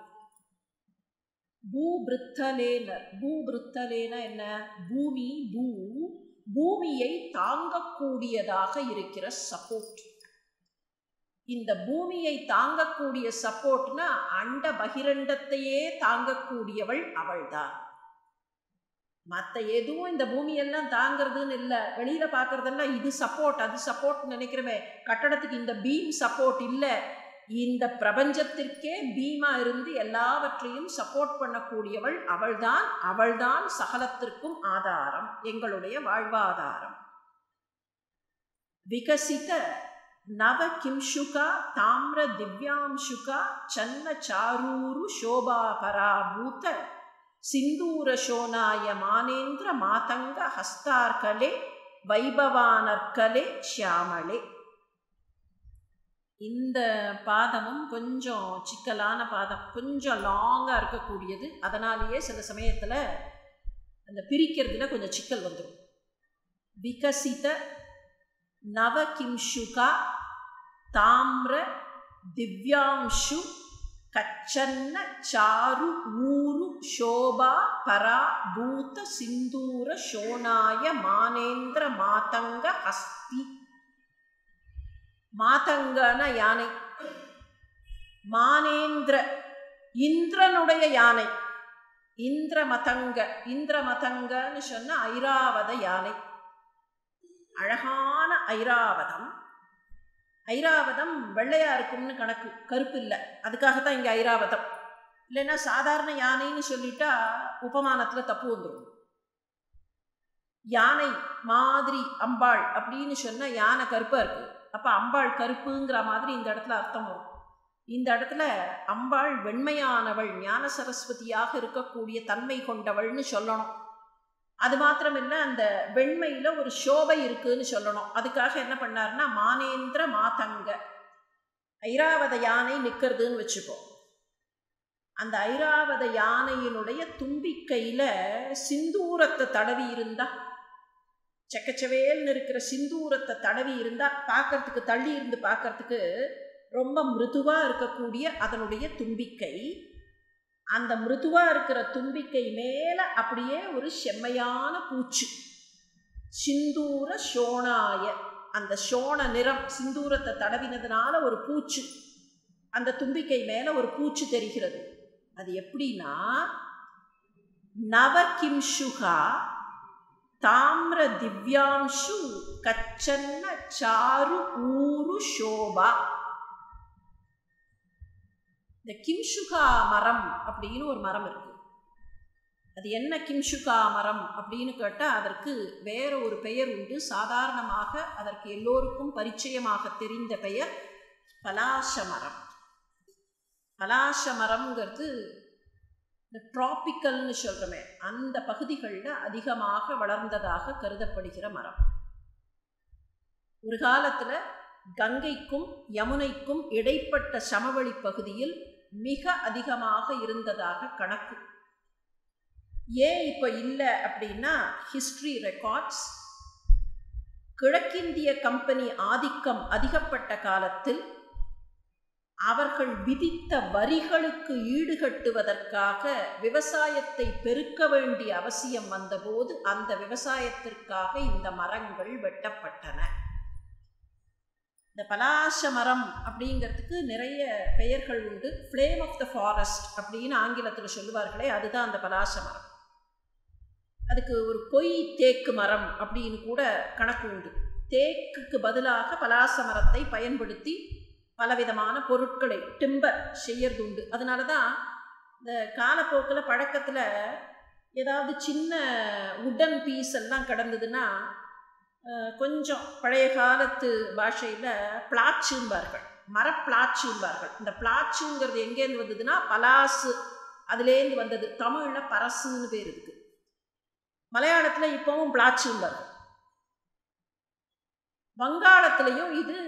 [SPEAKER 1] பூபிருத்தலேனர் பூபிருத்தலேனா என்ன? பூமி பூ. பூமியை தாங்கக்கூடியதாக இருக்கிற சப்போர்ட் இந்த பூமியை தாங்கக்கூடிய சப்போர்ட்னா அண்ட பகிரண்டத்தையே தாங்கக்கூடியவள் அவள்தான். மற்ற எதுவும் இந்த பூமியெல்லாம் தாங்கிறதுன்னு இல்லை. வெளியில் பார்க்கறதெல்லாம் இது சப்போர்ட் அது சப்போர்ட் நினைக்கிறவே கட்டடத்துக்கு இந்த பீம் சப்போர்ட் இல்லை. இந்த பிரபஞ்சத்திற்கே பீமா இருந்து எல்லாவற்றையும் சப்போர்ட் பண்ணக்கூடியவள் அவள்தான். அவள்தான் சகலத்திற்கும் ஆதாரம் எங்களுடைய வாழ்வாதாரம். விகசித நவ கிம்ஷுகா தாமிர திவ்யாம்சுகா சன்ன சாரூரு சோபா பராபூத சிந்தூர சோனாய மானேந்திர மாதங்க ஹஸ்தார்கலே வைபவானர்கலே ஷியாமளே இந்த பாதமும் கொஞ்சம் சிக்கலான பாதம் கொஞ்சம் லாங்காக இருக்கக்கூடியது. அதனாலேயே சில சமயத்தில் அந்த பிரிக்கிறதுல கொஞ்சம் சிக்கல் வந்துடும் விகசித நவகிம்ஷுகா தாமிர திவ்யாம்ஷு கச்சன்ன சாரு ஊரு ஷோபா பரா பூத சிந்தூர ஷோனாய மானேந்திர மாதங்க ஹஸ்தி மாதங்கன யானை. மானேந்திர இந்திரனுடைய யானை. இந்திர மதங்க இந்திர மதங்கன்னு சொன்ன ஐராவத யானை. அழகான ஐராவதம். ஐராவதம் வெள்ளையா இருக்கும்னு கணக்கு கருப்பு இல்லை அதுக்காகத்தான் இங்கே ஐராவதம். இல்லைன்னா சாதாரண யானைன்னு சொல்லிட்டா உபமானத்தில் தப்பு வந்துடும் யானை மாதிரி அம்பாள் அப்படின்னு சொன்னால் யானை கருப்பாக இருக்குது அப்போ அம்பாள் கருப்புங்கிற மாதிரி இந்த இடத்துல அர்த்தம் வரும். இந்த இடத்துல அம்பாள் வெண்மையானவள் ஞான சரஸ்வதியாக இருக்கக்கூடிய தன்மை கொண்டவள்னு சொல்லணும். அது மாத்திரமில்லை அந்த வெண்மையில் ஒரு சோபை இருக்குதுன்னு சொல்லணும். அதுக்காக என்ன பண்ணார்னா மானேந்திர மாதங்க. ஐராவத யானை நிற்கிறதுன்னு வச்சுப்போம் அந்த ஐராவத யானையினுடைய தும்பிக்கையில் சிந்தூரத்தை தடவி இருந்தால் செக்கச்சவேல்னு இருக்கிற சிந்தூரத்தை தடவி இருந்தால் பார்க்கறதுக்கு தள்ளி இருந்து பார்க்கறதுக்கு ரொம்ப மிருதுவாக இருக்கக்கூடிய அதனுடைய தும்பிக்கை. அந்த மிருதுவாக இருக்கிற தும்பிக்கை மேலே அப்படியே ஒரு செம்மையான பூச்சு. சிந்தூர சோனாய அந்த சோன நிறம் சிந்தூரத்தை தடவினதுனால ஒரு பூச்சு. அந்த தும்பிக்கை மேலே ஒரு பூச்சு தெரிகிறது. அது எப்படின்னா நவகிம்சுகா தாமிர திவ்யாம்சு கச்சன்ன சாரு ஊரு சோபா இந்த கிம்சுகா மரம் அப்படின்னு ஒரு மரம் இருக்கு. அது என்ன கிம்சுகா மரம் அப்படின்னு கேட்டால் அதற்கு வேற ஒரு பெயர் உண்டு. சாதாரணமாக அதற்கு எல்லோருக்கும் பரிச்சயமாக தெரிந்த பெயர் பலாச மரம் பலாச மரம்ங்கிறது இந்த ட்ராபிக்கல்னு சொல்கிறோமே அந்த பகுதிகளில் அதிகமாக வளர்ந்ததாக கருதப்படுகிற மரம். ஒரு காலத்தில் கங்கைக்கும் யமுனைக்கும் இடைப்பட்ட சமவெளி பகுதியில் மிக அதிகமாக இருந்ததாக கணக்கு. ஏன் இப்போ இல்லை அப்படின்னா ஹிஸ்ட்ரி ரெக்கார்ட்ஸ் கிழக்கிந்திய கம்பெனி ஆதிக்கம் அதிகப்பட்ட காலத்தில் அவர்கள் விதித்த வரிகளுக்கு ஈடுகட்டுவதற்காக விவசாயத்தை பெருக்க வேண்டிய அவசியம் வந்தபோது அந்த விவசாயத்திற்காக இந்த மரங்கள் வெட்டப்பட்டன. இந்த பலாச மரம் அப்படிங்கிறதுக்கு நிறைய பெயர்கள் உண்டு. ஃப்ளேம் ஆஃப் த ஃபாரஸ்ட் அப்படின்னு ஆங்கிலத்தில் சொல்லுவார்களே அதுதான் அந்த பலாச மரம். அதுக்கு ஒரு பொய் தேக்கு மரம் அப்படின்னு கூட கணக்கு உண்டு. தேக்குக்கு பதிலாக பலாச மரத்தை பயன்படுத்தி பலவிதமான பொருட்களை டிம்பர் செய்யறது உண்டு அதனால தான் இந்த காலப்போக்கில் பழக்கத்தில் ஏதாவது சின்ன உடன் பீஸ் எல்லாம் கிடந்ததுன்னா கொஞ்சம் பழைய காலத்து பாஷையில் பிளாச்சும்பார்கள் மரப்பிளாச்சும்பார்கள். இந்த பிளாச்சுங்கிறது எங்கேருந்து வந்ததுன்னா பலாசு அதுலேருந்து வந்தது. தமிழில் பரசுன்னு பேர் இருக்கு. மலையாளத்தில் இப்போவும் பிளாச்சும்பார்கள். வங்காளத்துலேயும் இது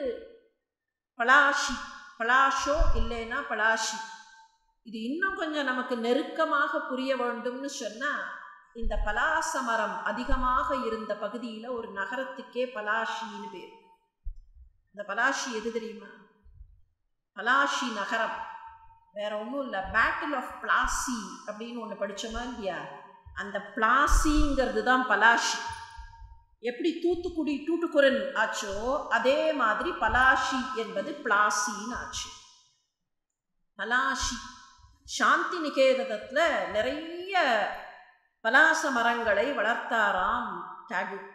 [SPEAKER 1] பலாஷி பலாஷோ இல்லைன்னா பலாஷி. இது இன்னும் கொஞ்சம் நமக்கு நெருக்கமாக புரிய வேண்டும்னு சொன்னால் இந்த பலாச மரம் அதிகமாக இருந்த பகுதியில் ஒரு நகரத்துக்கே பலாஷின்னு பேர். இந்த பலாஷி எது தெரியுமா? பலாஷி நகரம். வேற ஒன்றும் இல்லை. பேட்டில் ஆஃப் பிளாசி அப்படின்னு ஒன்று படித்தோமா இல்லையா? அந்த பிளாசிங்கிறது தான் பலாஷி. எப்படி தூத்துக்குடி டூட்டுக்குரன் ஆச்சோ அதே மாதிரி பலாஷி என்பது பிளாசின்னு ஆச்சு. பலாஷி. சாந்தி நிகேதத்தில் நிறைய பலாச மரங்களை வளர்த்தாராம் டாகூர்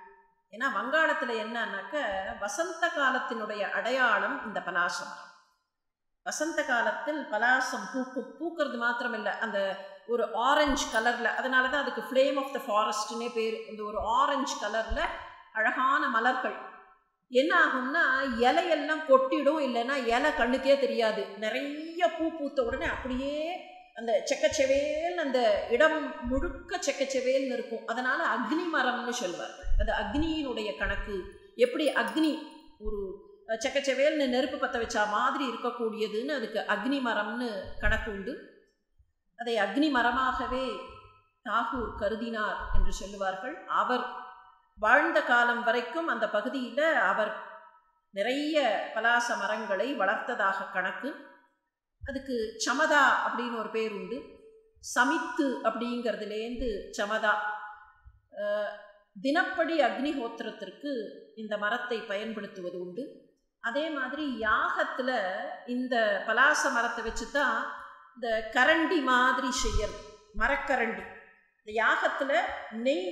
[SPEAKER 1] ஏன்னா வங்காளத்தில் என்னன்னாக்க வசந்த காலத்தினுடைய அடையாளம் இந்த பலாச மரம். வசந்த காலத்தில் பலாசம் பூக்கு பூக்கிறது மாத்திரமில்லை அந்த ஒரு ஆரஞ்சு கலரில் அதனால தான் அதுக்கு ஃப்ளேம் ஆஃப் த ஃபாரஸ்ட்னே பேர். இந்த ஒரு ஆரஞ்சு கலரில் அழகான மலர்கள். என்ன ஆகும்னா இலையெல்லாம் கொட்டிடும் இல்லைன்னா இலை கண்ணுக்கே தெரியாது. நிறைய பூ பூத்த உடனே அப்படியே அந்த செக்கச்செவேல் அந்த இடம் முழுக்க செக்கச்செவேல்னு இருக்கும். அதனால் அக்னி மரம்னு சொல்வார். அது அக்னியினுடைய கணக்கு. எப்படி அக்னி ஒரு செக்கச்செவேல்னு நெருப்பு பற்ற வச்சா மாதிரி இருக்கக்கூடியதுன்னு அதுக்கு அக்னி மரம்னு கணக்கு உண்டு. அதை அக்னி மரமாகவே தாகூர் கருதினார் என்று சொல்லுவார்கள். அவர் வாழ்ந்த காலம் வரைக்கும் அந்த பகுதியில் அவர் நிறைய பலாச மரங்களை வளர்த்ததாக கணக்கு. அதுக்கு சமதா அப்படின்னு ஒரு பேர் உண்டு. சமித்து அப்படிங்கிறதுலேருந்து சமதா. தினப்படி அக்னிஹோத்திரத்திற்கு இந்த மரத்தை பயன்படுத்துவது உண்டு. அதே மாதிரி யாகத்தில் இந்த பலாச மரத்தை வச்சு தான் இந்த கரண்டி மாதிரி செய்யறது மரக்கரண்டி. இந்த யாகத்தில் நெய்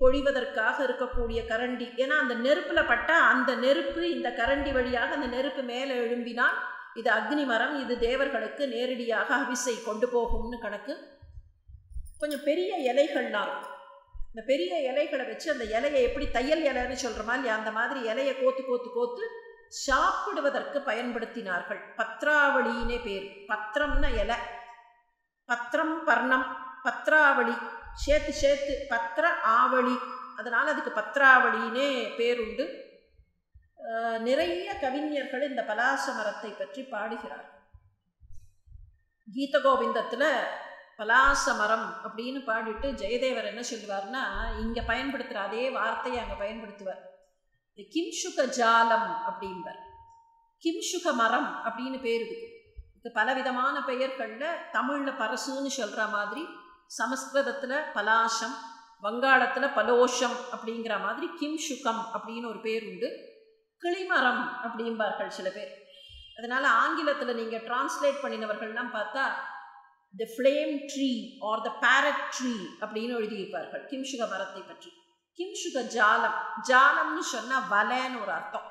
[SPEAKER 1] பொழிவதற்காக இருக்கக்கூடிய கரண்டி. ஏன்னா அந்த நெருப்பில் பட்டால் அந்த நெருப்பு இந்த கரண்டி வழியாக அந்த நெருப்பு மேலே எழும்பினால் இது அக்னி மரம் இது தேவர்களுக்கு நேரடியாக அவிசை கொண்டு போகும்னு கணக்கு. கொஞ்சம் பெரிய இலைகள்லாம் இருக்கும். இந்த பெரிய இலைகளை வச்சு அந்த இலையை எப்படி தையல் இலைன்னு சொல்கிற மாதிரி அந்த மாதிரி இலையை கோத்து கோத்து கோத்து சாப்பிடுவதற்கு பயன்படுத்தினார்கள். பத்ராவளினே பேர். பத்திரம்னா இலை. பத்திரம் பர்ணம். பத்ராவளி. சேர்த்து சேர்த்து பத்திர ஆவளி. அதனால் அதுக்கு பத்ராவளினே பேருண்டு நிறைய கவிஞர்கள் இந்த பலாச மரத்தை பற்றி பாடுகிறார் கீத கோவிந்தத்தில் பலாச மரம் அப்படின்னு பாடிட்டு ஜெயதேவர் என்ன சொல்லுவார்னா இங்கே பயன்படுத்துகிற அதே வார்த்தையை அங்கே பயன்படுத்துவார். இந்த கிம்சுக ஜாலம் அப்படிம்பார். கிம்சுக மரம் அப்படின்னு பேர் இருக்கு. இது பலவிதமான பெயர்களில் தமிழில் பரசுன்னு சொல்கிற மாதிரி சமஸ்கிருதத்தில் பலாசம் வங்காளத்தில் பலோஷம் அப்படிங்கிற மாதிரி கிம்சுகம் அப்படின்னு ஒரு பேர் உண்டு. கிளிமரம் அப்படிம்பார்கள் சில பேர். அதனால் ஆங்கிலத்தில் நீங்கள் டிரான்ஸ்லேட் பண்ணினவர்கள்லாம் பார்த்தா the flame tree or the parrot tree அப்படின்னு எழுதியிருப்பார்கள் கிம்சுக மரத்தை பற்றி. கிம்சுக ஜாலம். ஜாலம்னு சொன்னால் வலைன்னு ஒரு அர்த்தம்.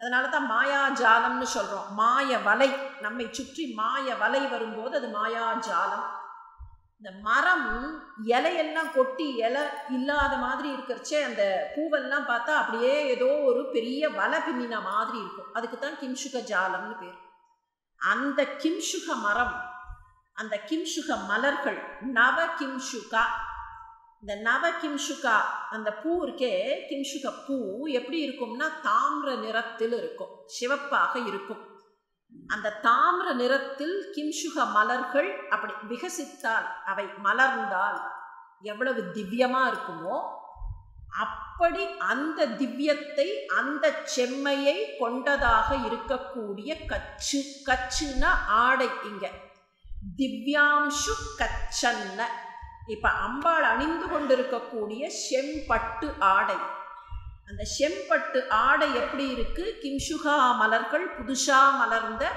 [SPEAKER 1] அதனால தான் மாயா ஜாலம்னு சொல்கிறோம் மாய வலை. நம்மை சுற்றி மாய வலை வரும்போது அது மாயா ஜாலம். இந்த மரம் இலையெல்லாம் கொட்டி இலை இல்லாத மாதிரி இருக்கிறச்சே அந்த பூவெல்லாம் பார்த்தா அப்படியே ஏதோ ஒரு பெரிய வலை பின்னின மாதிரி இருக்கும். அதுக்கு தான் கிம்சுக ஜாலம்னு பேர். அந்த கிம்சுக மரம் அந்த கிம்சுக மலர்கள் நவ கிம்சுகா இந்த நவ கிம்சுகா அந்த பூ இருக்கே கிம்சுக பூ எப்படி இருக்கும்னா தாமிர நிறத்தில் இருக்கும் சிவப்பாக இருக்கும். அந்த தாமிர நிறத்தில் கிம்சுக மலர்கள் அப்படி விகசித்தால் அவை மலர்ந்தால் எவ்வளவு திவ்யமாக இருக்குமோ அப்படி அந்த திவ்யத்தை அந்த செம்மையை கொண்டதாக இருக்கக்கூடிய கச்சு கச்சுன்னா ஆடை இங்க. திவ்யாம்சு கச்சன்ன. இப்போ அம்பாள் அணிந்து கொண்டிருக்கக்கூடிய செம்பட்டு ஆடை. அந்த செம்பட்டு ஆடை எப்படி இருக்குது கிம்சுகா மலர்கள் புதுசாக மலர்ந்த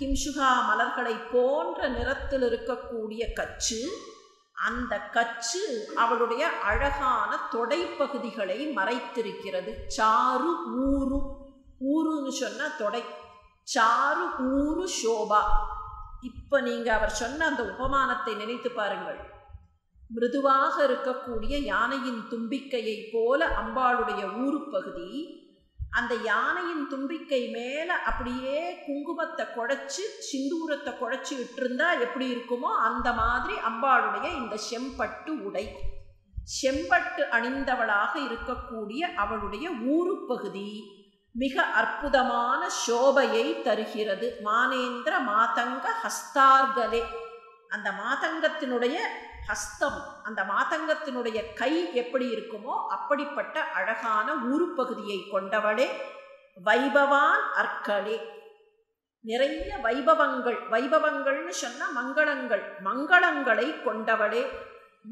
[SPEAKER 1] கிம்சுகா மலர்களை போன்ற நிறத்தில் இருக்கக்கூடிய கச்சு. அந்த கச்சு அவளுடைய அழகான தொடைப்பகுதிகளை மறைத்திருக்கிறது. சாரு ஊரு ஊருன்னு சொன்னால் தொடை. சாரு ஊரு சோபா. இப்போ நீங்கள் அவர் சொன்ன அந்த உபமானத்தை நினைத்து பாருங்கள். மிருதுவாக இருக்கக்கூடிய யானையின் தும்பிக்கையை போல அம்பாளுடைய ஊருப்பகுதி அந்த யானையின் தும்பிக்கை மேலே அப்படியே குங்குமத்தை குழைச்சி சிந்தூரத்தை குழைச்சி விட்டுருந்தா எப்படி இருக்குமோ அந்த மாதிரி அம்பாளுடைய இந்த செம்பட்டு உடை. செம்பட்டு அணிந்தவளாக இருக்கக்கூடிய அவளுடைய ஊருப்பகுதி மிக அற்புதமான சோபையை தருகிறது. மானேந்திர மாதங்க ஹஸ்தார்கலே. அந்த மாதங்கத்தினுடைய ஹஸ்தம் அந்த மாதங்கத்தினுடைய கை எப்படி இருக்குமோ அப்படிப்பட்ட அழகான ஊருப்பகுதியை கொண்டவளே வைபவான் அற்களே நிறைய வைபவங்கள் வைபவங்கள்னு சொன்ன மங்களங்கள் மங்களங்களை கொண்டவளே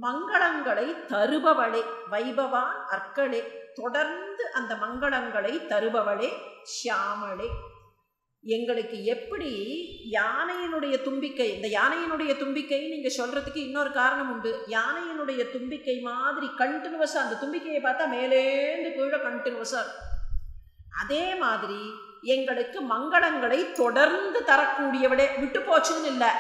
[SPEAKER 1] மங்களங்களை தருபவளே வைபவான் அற்களே தொடர்ந்து அந்த மங்களங்களை தருபவளே ஷியாமளே. எங்களுக்கு எப்படி யானையினுடைய தும்பிக்கை இந்த யானையினுடைய தும்பிக்கை நீங்கள் சொல்கிறதுக்கு இன்னொரு காரணம் உண்டு. யானையினுடைய தும்பிக்கை மாதிரி கண்டினியூவஸாக அந்த தும்பிக்கையை பார்த்தா மேலேந்து கீழே கண்டினியூவஸாக இருக்கும். அதே மாதிரி எங்களுக்கு மங்களங்களை தொடர்ந்து தரக்கூடியவளே விட்டு போச்சுன்னு இல்லை.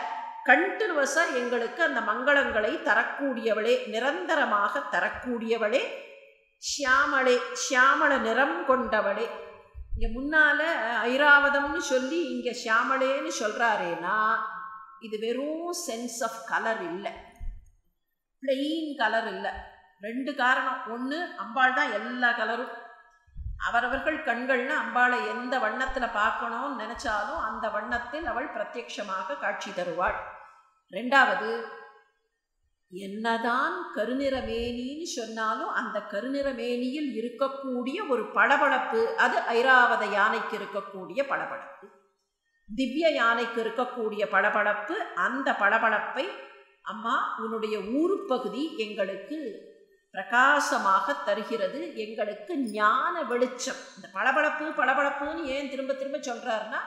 [SPEAKER 1] கண்டினியூவஸாக எங்களுக்கு அந்த மங்களங்களை தரக்கூடியவளே நிரந்தரமாக தரக்கூடியவளே ஷியாமளே ஷியாமள நிறம் கொண்டவளே. இங்கே முன்னால் ஐராவதம்னு சொல்லி இங்கே ஷியாமளேன்னு சொல்கிறாரேனா இது வெறும் சென்ஸ் ஆஃப் கலர் இல்லை. பிளெயின் கலர் இல்லை. ரெண்டு காரணம். ஒன்று அம்பாள் தான் எல்லா கலரும் அவரவர்கள் கண்கள்னு அம்பாளை எந்த வண்ணத்தில் பார்க்கணும்னு நினச்சாலும் அந்த வண்ணத்தில் அவள் பிரத்யட்சமாக காட்சி தருவாள். ரெண்டாவது என்னதான் கருநிற மேனின்னு சொன்னாலும் அந்த கருநிற மேனியில் இருக்கக்கூடிய ஒரு பளபளப்பு அது ஐராவத யானைக்கு இருக்கக்கூடிய பளபளப்பு திவ்ய யானைக்கு இருக்கக்கூடிய பளபளப்பு அந்த பளபளப்பை அம்மா உன்னுடைய ஊருப்பகுதி எங்களுக்கு பிரகாசமாக தருகிறது. எங்களுக்கு ஞான வெளிச்சம். இந்த பளபளப்பு பளபளப்புன்னு ஏன் திரும்ப திரும்ப சொல்கிறாருன்னா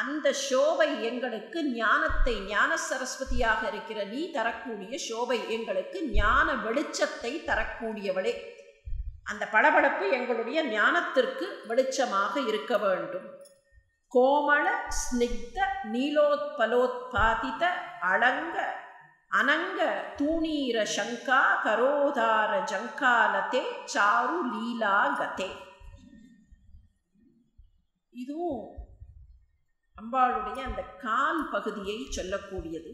[SPEAKER 1] அந்த சோபை எங்களுக்கு ஞானத்தை ஞான சரஸ்வதியாக இருக்கிற நீ தரக்கூடிய சோபை எங்களுக்கு ஞான வெளிச்சத்தை தரக்கூடியவளே. அந்த பளபளப்பு எங்களுடைய ஞானத்திற்கு வெளிச்சமாக இருக்க வேண்டும். கோமள ஸ்னிக்த நீலோத்பலோத்பாதித அலங்க அனங்க தூணீர சங்கா கரோதார ஜங்காலதே சாரு லீலா கதே இதுவும் அம்பாளுடைய அந்த கால் பகுதியை சொல்லக்கூடியது.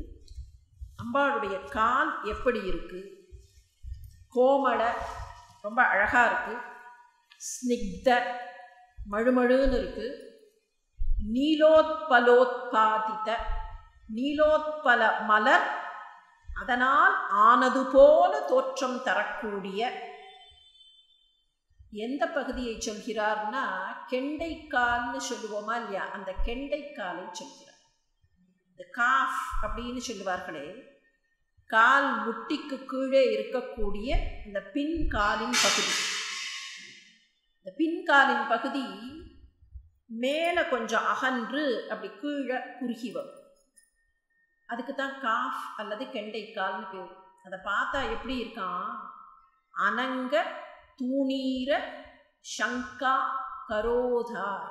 [SPEAKER 1] அம்பாளுடைய கால் எப்படி இருக்குது கோமள ரொம்ப அழகாக இருக்குது ஸ்னிக்த மழுமழுன்னு இருக்குது நீலோத்பலோத்பாதித்த நீலோத்பல மலர் அதனால் ஆனது போல தோற்றம் தரக்கூடிய எந்த பகுதியை சொல்கிறார்னா கெண்டைக்கால்னு சொல்லுவோமா இல்லையா? அந்த கெண்டைக்காலை சொல்கிறார். இந்த காஃப் அப்படின்னு சொல்லுவார்களே கால் முட்டிக்கு கீழே இருக்கக்கூடிய இந்த பின்காலின் பகுதி. இந்த பின்காலின் பகுதி மேலே கொஞ்சம் அகன்று அப்படி கீழே குறுகி வரும். அதுக்கு தான் காஃப் அல்லது கெண்டைக்கால்னு பேர். அதை பார்த்தா எப்படி இருக்கான்? அனங்க தூணீர சங்கா கரோதார.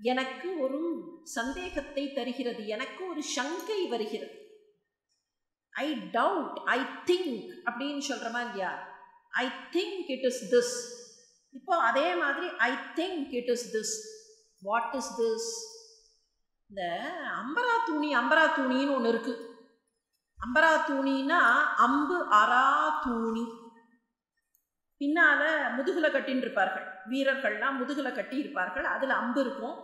[SPEAKER 1] எனக்கு ஒரு சந்தேகத்தை தருகிறது. எனக்கு ஒரு சங்கை வருகிறது. ஐ டவுட் ஐ திங்க் அப்படின்னு சொல்கிறோமா இல்லையா I think it is this இப்போ அதே மாதிரி I think it is this what is this இந்த அம்பரா தூணி அம்பரா தூணின்னு ஒன்று இருக்குது அம்பரா தூணின்னா அம்பு அரா தூணி. பின்னால் முதுகில் கட்டின்னு இருப்பார்கள் வீரர்கள்லாம் முதுகில் கட்டி இருப்பார்கள் அதில் அம்பு இருக்கும்.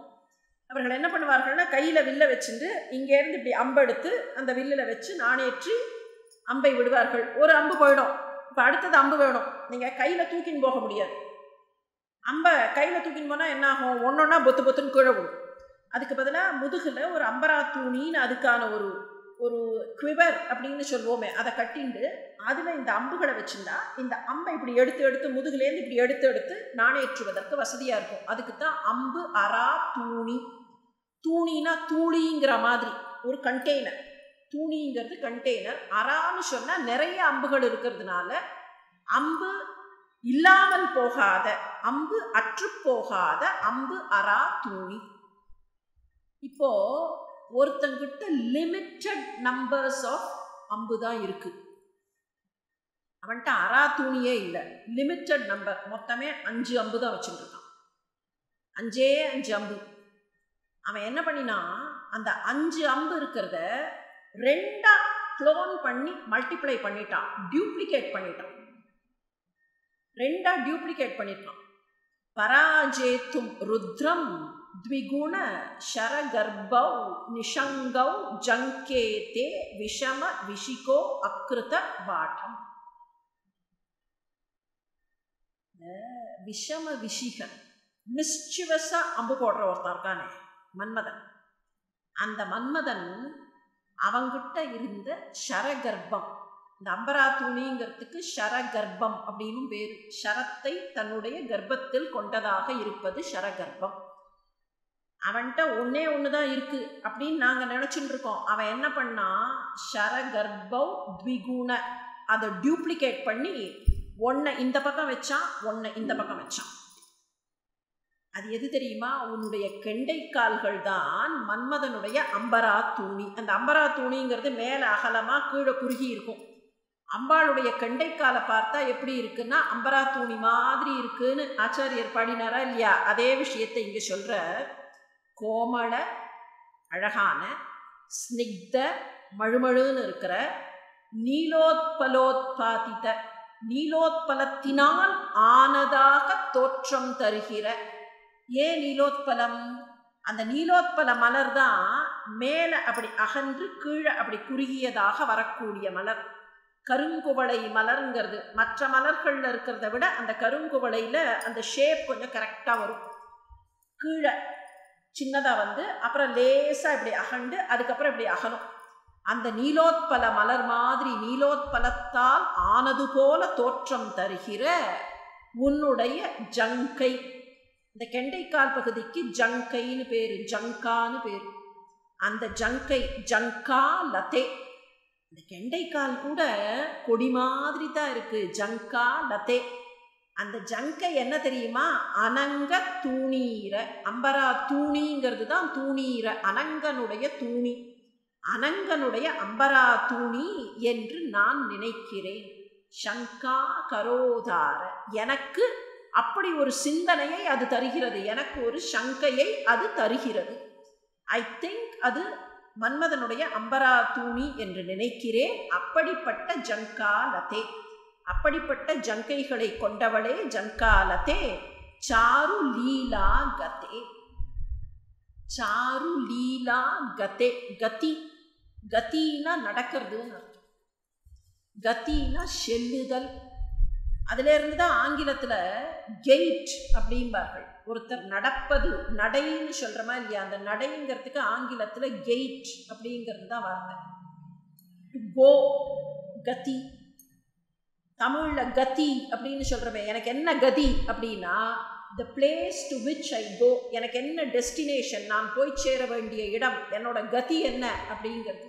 [SPEAKER 1] அவர்கள் என்ன பண்ணுவார்கள்னா கையில் வில்லை வச்சுட்டு இங்கேருந்து இப்படி அம்பு எடுத்து அந்த வில்லில் வச்சு நாணேற்றி அம்பை விடுவார்கள். ஒரு அம்பு போயிடும். இப்போ அடுத்தது அம்பு வேணும். நீங்கள் கையில் தூக்கின்னு போக முடியாது. அம்பை கையில் தூக்கின்னு போனால் என்ன ஆகும்? ஒன்றொன்னா பொத்து பொத்துன்னு கீழே விடும் அதுக்கு பதிலாக முதுகில் ஒரு அம்பரா தூணின்னு அதுக்கான ஒரு ஒரு குவிவர் அப்படின்னு சொல்லுவோமே அதை கட்டிண்டு அதில் இந்த அம்புகளை வச்சுருந்தா இந்த அம்பை இப்படி எடுத்து எடுத்து முதுகுலேருந்து இப்படி எடுத்து எடுத்து நாணேற்றுவதற்கு வசதியாக இருக்கும். அதுக்கு தான் அம்பு அரா தூணி. தூணினா தூளிங்கிற மாதிரி ஒரு கண்டெய்னர் தூணிங்கிறது கண்டெய்னர் அறான்னு சொன்னால் நிறைய அம்புகள் இருக்கிறதுனால அம்பு இல்லாமல் போகாத அம்பு அற்று போகாத அம்பு அரா தூணி. இப்போது ஒருத்தங்கிட்ட லிமிட்டட் நம்பர்ஸ் ஆஃப் அம்பு தான் இருக்குது அவன்கிட்ட அரா தூணியே இல்லை. லிமிட்டட் நம்பர் மொத்தமே அஞ்சு அம்பு தான் வச்சுருக்கான். அஞ்சே அஞ்சு அம்பு. அவன் என்ன பண்ணினா அந்த அஞ்சு அம்பு இருக்கிறத ரெண்டாக க்ளோன் பண்ணி மல்டிப்ளை பண்ணிட்டான். டியூப்ளிகேட் பண்ணிட்டான். ரெண்டாக டியூப்ளிகேட் பண்ணிட்டான். பராஜேத்தும் ருத்ரம் ದ್ವಿಗುಣ ಶರಗರ್ಭೌ ನಿಷಂಗೌ ಜಂಕೇತೆ ವಿಷಮ ವಿಶಿಕೋ ಅಕೃತ ಬಾಟಂ விஷம விஷிகன் மிஸ்சிவஸா அம்பு போடுற ஒருத்தன் இருக்கானே மன்மதன் அந்த மன்மதன் அவங்கிட்ட இருந்த ஷரகர்ப்பம் இந்த அம்பரா துணிங்கிறதுக்கு ஷரகர்ப்பம் அப்படின்னு பேர் ஷரத்தை தன்னுடைய கர்ப்பத்தில் கொண்டதாக இருப்பது ஷரகர்ப்பம் அவன்கிட்ட ஒன்றே ஒன்று தான் இருக்குது அப்படின்னு நாங்கள் நினச்சிட்டு இருக்கோம். அவன் என்ன பண்ணான் ஷரகர்பவ் த்விகுண அதை டியூப்ளிகேட் பண்ணி ஒன்றை இந்த பக்கம் வச்சான் ஒன்றை இந்த பக்கம் வச்சான். அது எது தெரியுமா? உன்னுடைய கெண்டைக்கால்கள் தான் மன்மதனுடைய அம்பரா தூணி. அந்த அம்பரா தூணிங்கிறது மேலே அகலமாக கீழே குறுகி இருக்கும். அம்பாளுடைய கெண்டைக்காலை பார்த்தா எப்படி இருக்குன்னா அம்பரா தூணி மாதிரி இருக்குன்னு ஆச்சாரியர் பாடினாரா இல்லையா? அதே விஷயத்தை இங்கே சொல்கிற கோமள அழகான ஸ்னிக்த மழுமழுன்னு இருக்கிற நீலோத்பலோத்பாதித நீலோத்பலத்தினால் ஆனதாக தோற்றம் தருகிற. ஏன் நீலோத்பலம்? அந்த நீலோத்பல மலர் தான் மேலே அப்படி அகன்று கீழே அப்படி குறுகியதாக வரக்கூடிய மலர். கருங்குவளை மலருங்கிறது. மற்ற மலர்களில் இருக்கிறத விட அந்த கருங்குவளையில் அந்த ஷேப் கொஞ்சம் கரெக்டாக வரும். கீழே சின்னதாக வந்து அப்புறம் லேசாக இப்படி அகண்டு அதுக்கப்புறம் இப்படி அகலும் அந்த நீலோத்பல மலர் மாதிரி நீலோத்பலத்தால் ஆனது போல தோற்றம் தருகிற உன்னுடைய ஜங்கை. இந்த கெண்டைக்கால் பகுதிக்கு ஜங்கைன்னு பேர் ஜங்கான்னு பேர். அந்த ஜங்கை ஜங்கா லதே. இந்த கெண்டைக்கால் கூட கொடி மாதிரி தான் இருக்குது ஜங்கா லதே. அந்த ஜங்கை என்ன தெரியுமா? அனங்க தூணீர. அம்பரா தூணிங்கிறது தான் தூணீர. அனங்கனுடைய தூணி. அனங்கனுடைய அம்பரா தூணி என்று நான் நினைக்கிறேன். சங்கா கரோதார. எனக்கு அப்படி ஒரு சிந்தனையை அது தருகிறது. எனக்கு ஒரு சங்கையை அது தருகிறது. ஐ திங்க் அது மன்மதனுடைய அம்பரா தூணி என்று நினைக்கிறேன். அப்படிப்பட்ட ஜங்கா லதே. அப்படிப்பட்ட ஜங்கைகளை கொண்டவளே ஜங்காலத்தே சாரு லீலா கதே சாரு லீலா கதே கதி கத்தினா நடக்கிறதுன்னு அர்த்தம். கத்தினா செல்லுதல். அதிலேருந்து தான் ஆங்கிலத்தில் கெயிட் அப்படிம்பார்கள். ஒருத்தர் நடப்பது நடைன்னு சொல்கிறோமா இல்லையா? அந்த நடைங்கிறதுக்கு ஆங்கிலத்தில் கெயிட் அப்படிங்கிறது தான் வார்த்தை கோ கதி தமிழில் கதி அப்படின்னு சொல்கிறோமே எனக்கு என்ன கதி அப்படின்னா the place to which I go எனக்கு என்ன டெஸ்டினேஷன் நான் போய் சேர வேண்டிய இடம் என்னோட கதி என்ன அப்படிங்கிறது.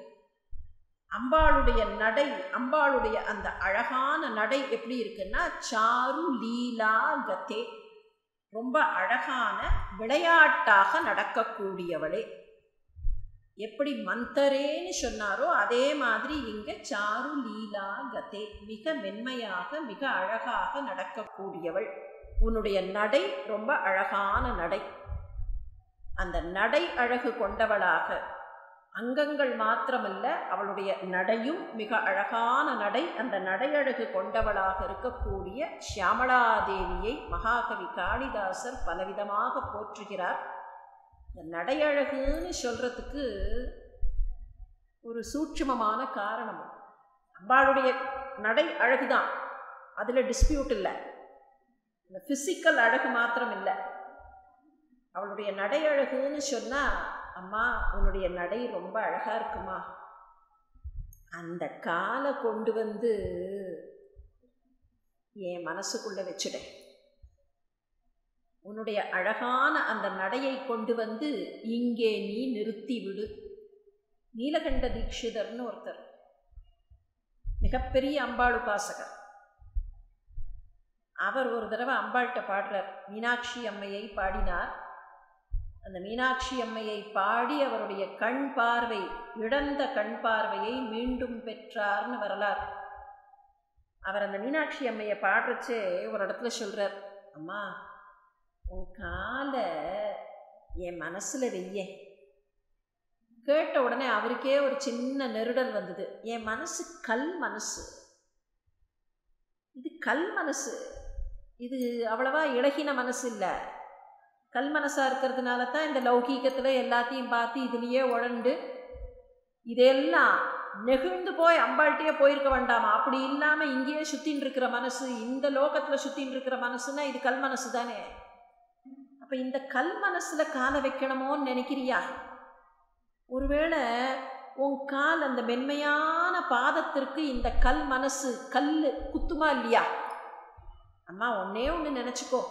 [SPEAKER 1] அம்பாளுடைய நடை அம்பாளுடைய அந்த அழகான நடை எப்படி இருக்குன்னா சாரு லீலா கதே. ரொம்ப அழகான விளையாட்டாக நடக்கக்கூடியவளே. எப்படி மந்தரேன்னு சொன்னாரோ அதே மாதிரி இங்கே சாரு லீலா கதே மிக மென்மையாக மிக அழகாக நடக்கக்கூடியவள். உன்னுடைய நடை ரொம்ப அழகான நடை. அந்த நடை அழகு கொண்டவளாக. அங்கங்கள் மாத்திரமல்ல அவளுடைய நடையும் மிக அழகான நடை. அந்த நடையழகு கொண்டவளாக இருக்கக்கூடிய ஷியாமலாதேவியை மகாகவி காளிதாசர் பலவிதமாக போற்றுகிறார். இந்த நடையழகுன்னு சொல்கிறதுக்கு ஒரு சூட்சமமான காரணம். அம்பாளுடைய நடை அழகு தான் அதில் டிஸ்பியூட் இல்லை. இந்த ஃபிசிக்கல் அழகு மாத்திரம் இல்லை. அவளுடைய நடை அழகுன்னு சொன்னால் அம்மா உன்னுடைய நடை ரொம்ப அழகாக இருக்குமா? அந்த காலை கொண்டு வந்து என் மனசுக்குள்ளே வச்சுட. உன்னுடைய அழகான அந்த நடையை கொண்டு வந்து இங்கே நீ நிறுத்தி விடு நீலகண்ட தீட்சிதர்னு ஒருத்தர். மிகப்பெரிய அம்பாள் உபாசகர். அவர் ஒரு தடவை அம்பாள்கிட்ட பாடுறார் மீனாட்சி அம்மையை பாடினார். அந்த மீனாட்சி அம்மையை பாடி அவருடைய கண் பார்வை இழந்த கண் பார்வையை மீண்டும் பெற்றார்னு வரலாறு. அவர் அந்த மீனாட்சி அம்மையை பாடுறச்சே ஒரு இடத்துல சொல்கிறார் அம்மா உன் காலை என் மனசில் வெய்ய. கேட்ட உடனே அவருக்கே ஒரு சின்ன நெருடல் வந்தது. என் மனசு கல் மனசு. இது கல் மனசு. இது அவ்வளவா இழகின மனசு இல்லை. கல் மனசாக இருக்கிறதுனால தான் இந்த லௌகீகத்தில் எல்லாத்தையும் பார்த்து இதுலேயே உழண்டு இதெல்லாம் நெகிழ்ந்து போய் அம்பாள்கிட்டயே போயிருக்க வேண்டாமா? அப்படி இல்லாமல் இங்கேயே சுற்றின்னு இருக்கிற மனசு இந்த லோகத்தில் சுற்றின்னு இருக்கிற மனசுன்னா இது கல் மனசு தானே அப்போ இந்த கல் மனசில் காலை வைக்கணுமோன்னு நினைக்கிறியா? ஒருவேளை உன் கால் அந்த மென்மையான பாதத்திற்கு இந்த கல் மனசு கல் குத்துமா இல்லையா? அம்மா ஒன்னே ஒன்று நினச்சிக்கோ.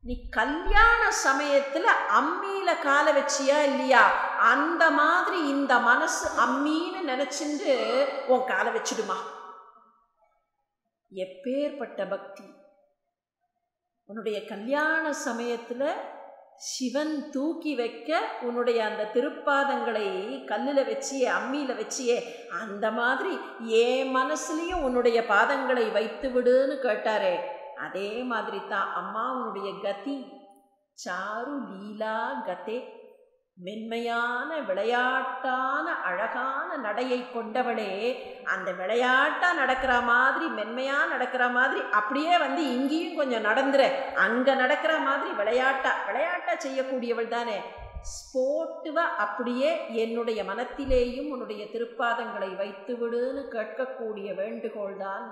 [SPEAKER 1] நீ கல்யாண சமயத்தில் அம்மியில் காலை வச்சியா இல்லையா? அந்த மாதிரி இந்த மனசு அம்மின்னு நினைச்சுட்டு உன் காலை வச்சிடுமா? எப்பேற்பட்ட பக்தி. உன்னுடைய கல்யாண சமயத்தில் சிவன் தூக்கி வைக்க உன்னுடைய அந்த திருப்பாதங்களை கல்லில் வச்சியே அம்மியில் வச்சியே அந்த மாதிரி என் மனசுலேயும் உன்னுடைய பாதங்களை வைத்து விடுன்னு கேட்டாரே. அதே மாதிரி தான் அம்மா உன்னுடைய கதி. சாரு லீலா கதே. மென்மையான விளையாட்டான அழகான நடையை கொண்டவளே அந்த விளையாட்டாக நடக்கிற மாதிரி மென்மையாக நடக்கிற மாதிரி அப்படியே வந்து இங்கேயும் கொஞ்சம் நடந்துற அங்கே நடக்கிற மாதிரி விளையாட்டா விளையாட்டா செய்யக்கூடியவள் தானே. ஸ்போர்ட்டுவா அப்படியே என்னுடைய மனத்திலேயும் உன்னுடைய திருப்பாதங்களை வைத்து விடுன்னு கேட்கக்கூடிய வேண்டுகோள்தான்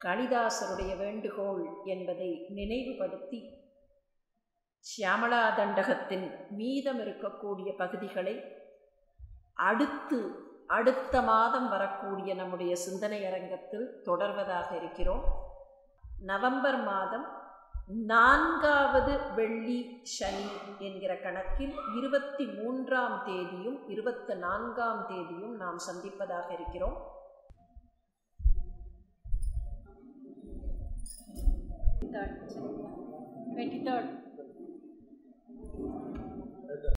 [SPEAKER 1] காளிதாசருடைய வேண்டுகோள் என்பதை நினைவுபடுத்தி சியாமலா தண்டகத்தின் மீதம் இருக்கக்கூடிய பகுதிகளை அடுத்து அடுத்த மாதம் வரக்கூடிய நம்முடைய சிந்தனை அரங்கத்தில் தொடர்வதாக இருக்கிறோம். நவம்பர் மாதம் நான்காவது வெள்ளி சனி என்கிற கணக்கில் இருபத்தி மூன்றாம் தேதியும் இருபத்தி நான்காம் தேதியும் நாம் சந்திப்பதாக இருக்கிறோம். Twenty third